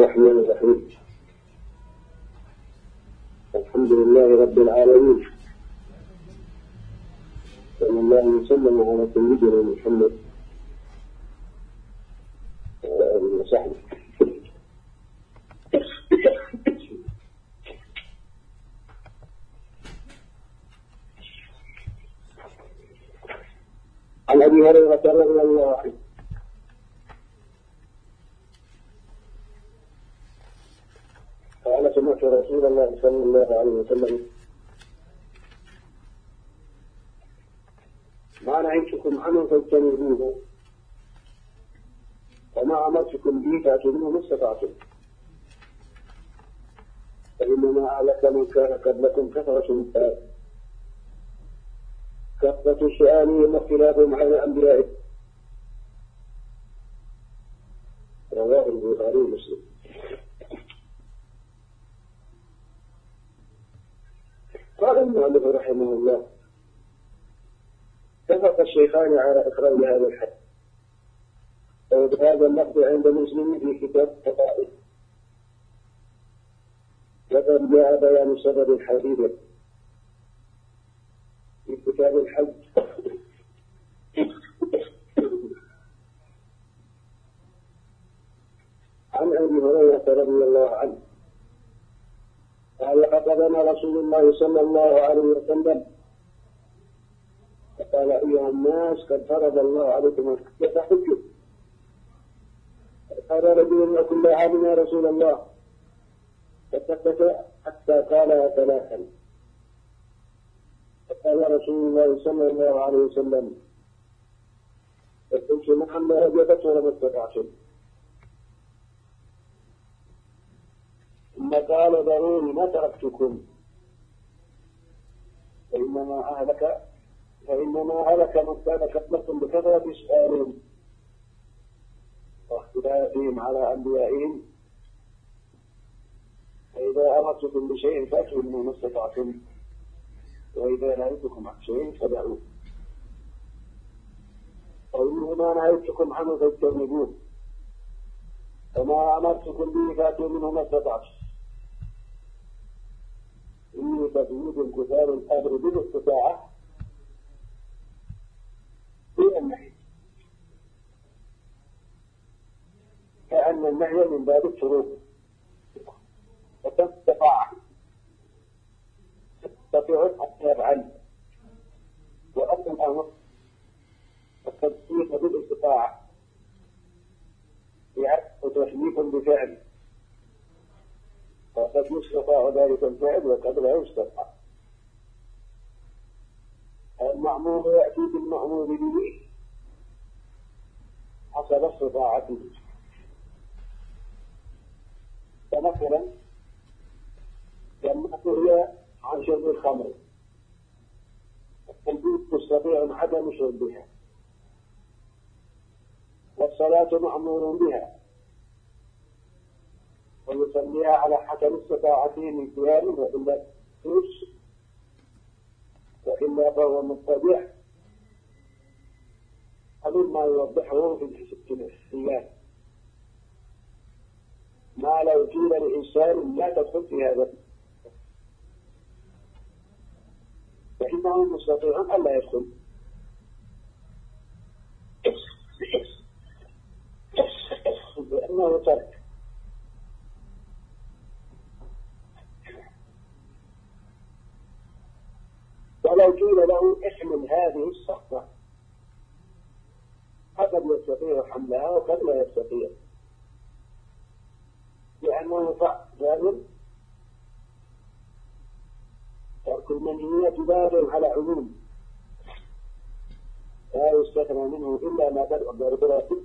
الرحمن الرحيم. الحمد لله رب العالمين. صلى الله وسلم على سيدنا محمد وعلى اله وصحبه. عن أبي هريرة رضي الله عنه قال سمعت رسول الله صلى الله عليه وسلم. ما نهيتكم عنه فاجتنبوه. وما أمرتكم به فاتوا منه ما استطعتم. فإنما اهلك من كان قبلكم كثرة النساء كثرة سؤالهم واختلافهم على انبيائهم رواه البخاري ومسلم قال المؤلف رحمه الله. اتفق الشيخان على إخراج هذا الحد وهذا اللفظ عند مسلم في كتاب الفضائل. وقد جاء بيان سبب الحديث في كتاب الحج. عن أبي هريرة رضي الله عنه. قال خطبنا رسول الله صلى الله عليه وسلم. فقال أيها الناس قد فرض الله عليكم الحج فحجوا. قال رجل لا عام يا رسول الله. فسكت حتى قالها ثلاثا فقال رسول الله صلى الله عليه وسلم. فقلت نعم ما ولا ما استطعتم ثم قال ذروني ما تركتكم. فإنما أهلك فإنما هلك من كان قبلكم بكثرة سؤالهم. واختلافهم على أنبيائهم. فإذا أمرتكم بشيء فأتوا منه ما استطعتم. وإذا نهيتكم عن شيء فدعوه. وإنه ما نهيتكم عنه فاجتنبوه. وما أمرتكم به فأتوا منه ما استطعتم. إني تبييض الكتاب الأمر بالاستطاعة. في النهي كأن النهي من باب الشروط. وتستطاع تستطيع أن يفعل. وأما الأمر التصديق بالاستطاعة. وتشريك بفعل وقد يستطاع ذلك الفعل وقد لا يستطاع. المأمور يأتي بالمأمور به حسب استطاعته. فمثلا لما هي عن شرب الخمر التنبيه تستطيع عدم شربها والصلاة مأمور بها. ويصليها على حسب استطاعته من قيام وإلا فلوس وإلا فهو مبتدع ما يوضحه في الحسيات ما لو قيل لإنسان لا تدخل في هذا. فإنه مستطيع ألا يدخل. لأنه ترك ولو قيل له الصخرة قد يستطيع حملها وقد لا يستطيع. لأنه فعل ترك المنهيات باب على عموم لا يستثنى منه إلا ما بدأ بربراته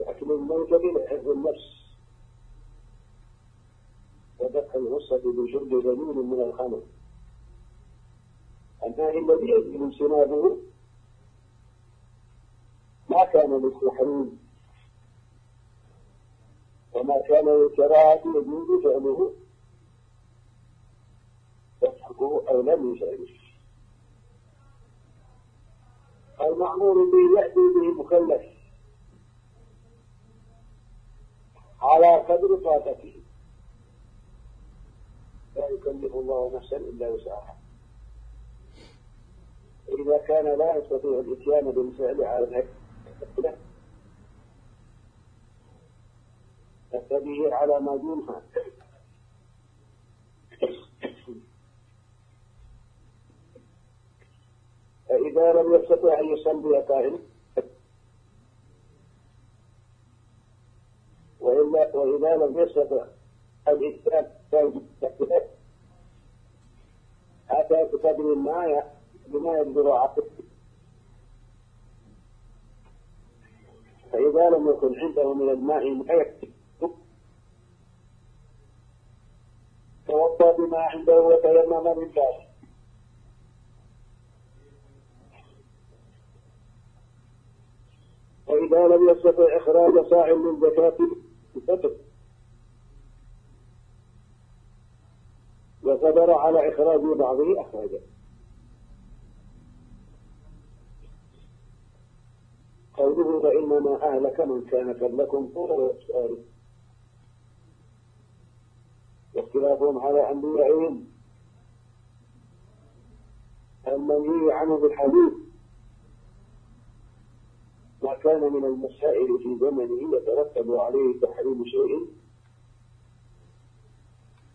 لكن الموت لحفظ النفس. ودفع الغصة بشرب ذليل من الخمر. النهي الذي يجب اجتنابه ما كان للتحريم وما كان للكراهة يجوز فعله. يتركه أو لم يفعله. المأمور به يأتي به المكلف على قدر طاقته. لا يكلف الله نفسا إلا وسعها. إذا كان لا يستطيع الإتيان بالفعل على الهيئة فبه على ما دونها فإذا لم يستطع أن يصلي قائم وإلا وإذا لم يستطع الإتيان أتى بقدر ما بما يقدر عقله فإذا لم يكن عنده من الماء ما يكفي توضأ بما عنده وتيمم لله وإذا لم يستطع إخراج صاع من زكاة الفطر وقدر على إخراج بعضه أخرجه قوله أهلك من كان قبلكم طول السؤال. واختلافهم على أنبيائهم المنهي عنه بالحديث ما كان من المسائل في زمنه يترتب عليه تحريم شيء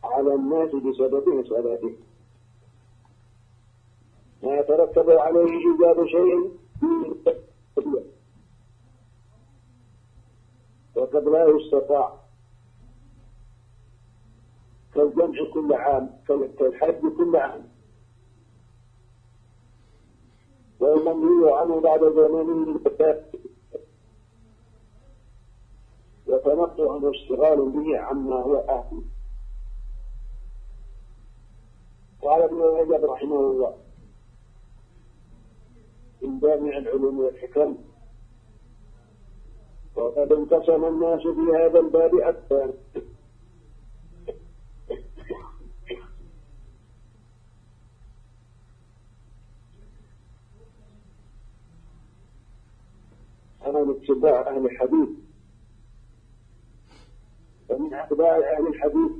على الناس بسبب مسألته ما يترتب عليه إيجاد شيء وقد يستطاع. كالجمع كل عام كالحج كل عام. والمنهي عنه بعد زمانه وتمتع واشتغال به عما هو آخر قال ابن رجب رحمه الله من جامع العلوم والحكم وقد انقسم الناس في هذا الباب أكثر. أمام اتباع أهل الحديث. ومن أتباع أهل الحديث.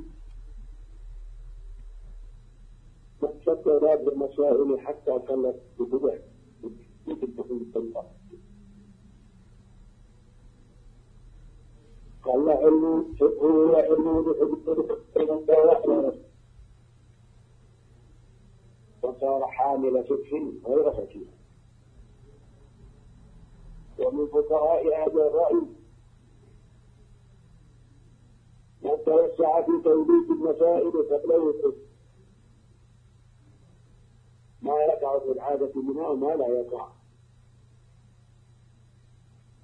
من فكر هذه المسائل حتى قلت بدبع قال علم فقه وعلم بحدود وصار حامل فقه غير فقيه ومن فقهاء هذا الرأي من توسع في توليد المسائل قبل الحكم ما يقع في العادة منها وما لا يقع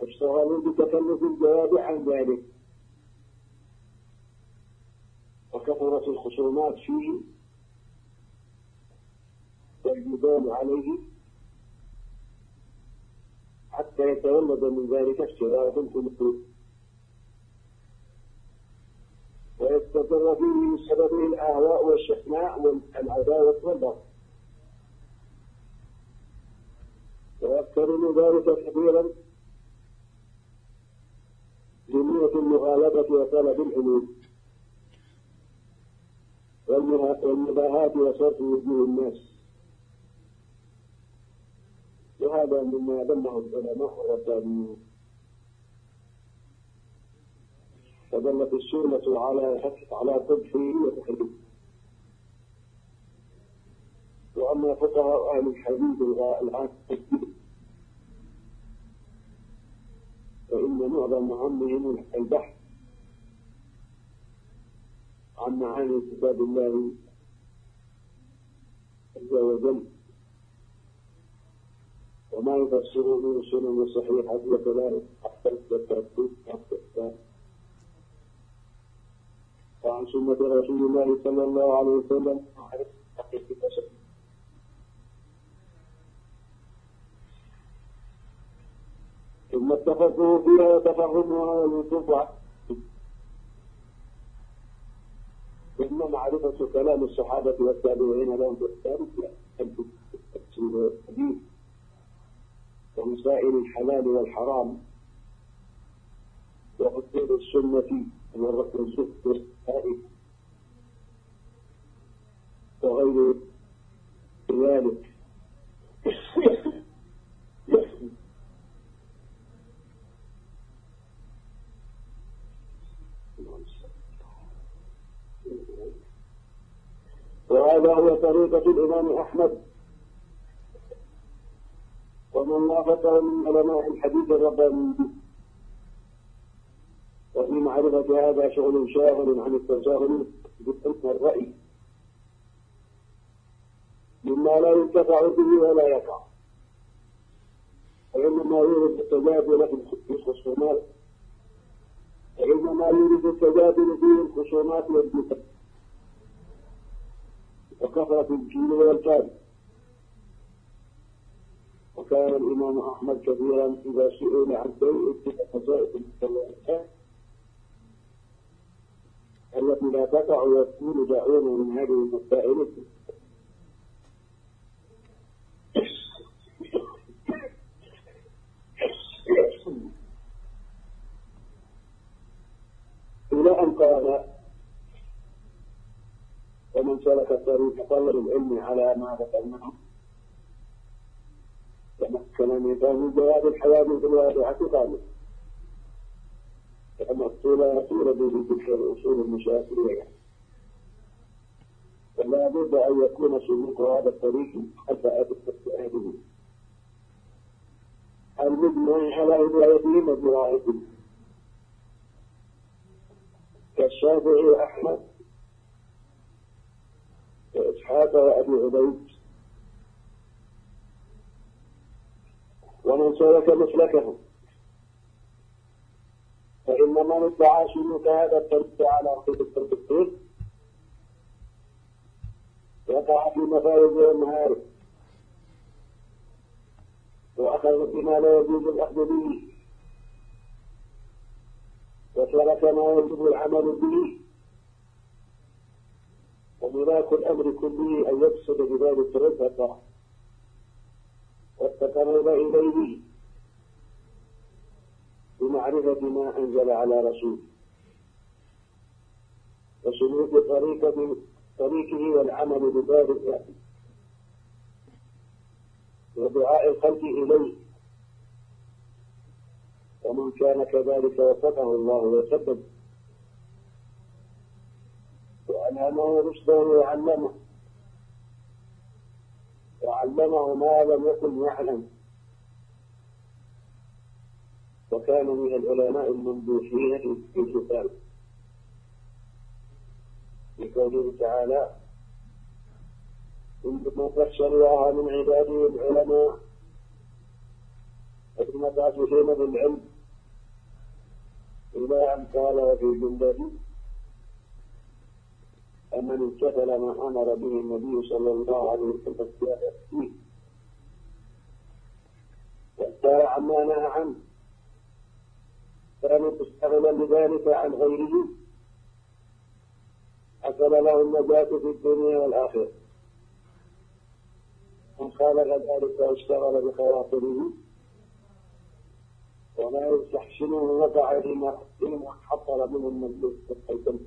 اشتغلوا بتكلف الجواب عن ذلك وكثرت الخصومات فيه والجدال عليه حتى يتولد من ذلك اشتغال في ويستقر فيه من سببه الأهواء والشحناء والعداوة والبغض ويقترن ذلك كثيرا بنية المغالبة وطلب العلوم والمباهاة وصرف وجوه الناس. وهذا مما ذمه العلماء الربانيون فدلت السنة على على قبحه وتحريمه وأما فقهاء أهل الحديث الآن فإن معظم همهم البحث عن معاني كتاب الله عز وجل وما يفسره من السنن الصحيحة وكذلك حتى الترتيب حتى وعن سنة رسول الله صلى الله عليه وسلم. ثم اتفقوا فيها وتفهموا على ثم معرفة كلام الصحابة والتابعين لهم بإحسان ومسائل الحلال والحرام أصول السنة والرسول وغير ذلك. وهذا هو طريقة الإمام أحمد. ومن وافقه من علماء الحديث الرباني. وفي معرفة هذا شغل شاغل عن التساهل بحكم الرأي. مما لا ينتفع به ولا يقع. وإنما يريد التجادل في الخصومات وإنما يريد التجادل في الخصومات والدفاع وكثرة الجيل والكاد وكان الإمام أحمد كثيرا إذا سئل عن شيء اتبع مسائل المتلوثات التي لا تقع ويكون دعونا من هذه المسائل إلى أن قال ومن سلك طريق طلب العلم على ما ذكرناه. تمكن من فهم جواب الحوادث الواضحة قامت كما الصورة صورة بتلك الأصول المشاكلية فلا بد أن يكون سلوك هذا الطريق حتى أهله المجمع على هدايته مجموعته كالشافعي وأحمد وإسحاق وأبي عبيد. ومن سلك مسلكهم فإن من ادعى سلوك هذا الطريق على خط الطريق وقع في مفاوز والمهارب وأخذ بما لا يجوز الأخذ به. وترك ما يجب العمل به. وملاك الأمر كله أن يقصد بذلك رفقة والتقرب إليه بمعرفة ما أنزل على رسوله. وسلوك طريقة طريقه والعمل بذلك. ودعاء الخلق إليه. ومن كان كذلك وفقه الله وسدد وألهمه رشده وعلمه. وعلمه ما لم يكن يعلم. وكان من العلماء الممدوحين في الكتاب. لقوله تعالى إنما تخشى الله من عباده العلماء ثم تعطفين بالعلم إلى أن قال وفي جملته أمن امتثل ما أمر به النبي صلى الله عليه وسلم فيه واختار عما نهى عنه. كان مستغنى بذلك عن غيره. حصل له النجاة في الدنيا والآخرة. من خالف ذلك واشتغل بخواطره. وما يستحسنه وقع فيما حصل منه المجلس من حال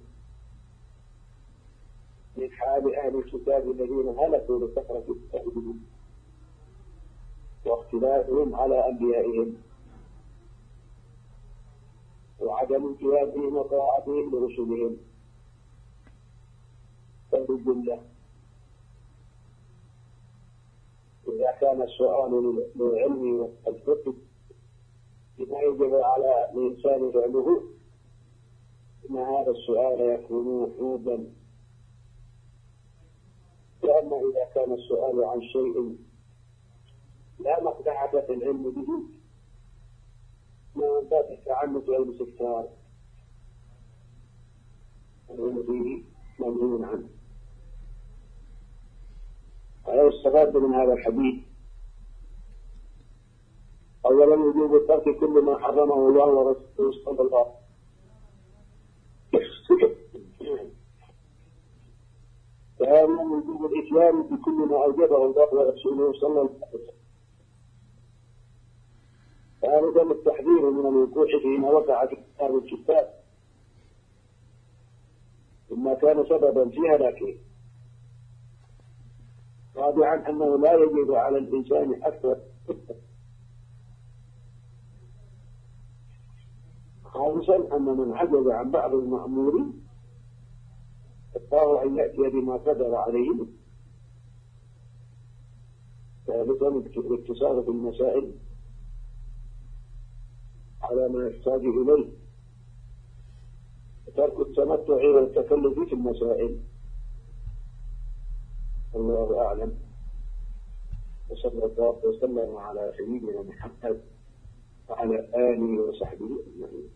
أهل الكتاب الذين هلكوا لكثرة كتابهم واختلافهم على أنبيائهم وعدم امتيازهم وطاعتهم لرسلهم. فبالجملة إذا كان السؤال للعلم والفقه بما يجب على الإنسان فعله إن هذا السؤال يكون وحودا وأما إذا كان السؤال عن شيء لا مصلحة في العلم به. ما باب التعنت أو الاستكثار العلم به منهي عنه. ولا استفاد من هذا الحديث أولا وجوب ترك كل ما حرمه الله ورسوله صلى الله عليه وسلم. الإسلام بكل ما أوجبه الله ورسوله صلى الله عليه وسلم. وهذا دم التحذير من الوقوع فيما وقع في أرض الكتاب. مما كان سببا في هلاكه. رابعا أنه لا يجب على الإنسان أكثر. خامسا أن من عجز عن بعض المأمورين فالله أن يأتي بما قدر عليه ثالثا الاقتصاد في المسائل على ما يحتاج إليه. ترك التمتع والتكلف في المسائل. الله أعلم. وصلى الله وسلم على سيدنا محمد وعلى آله وصحبه أجمعين.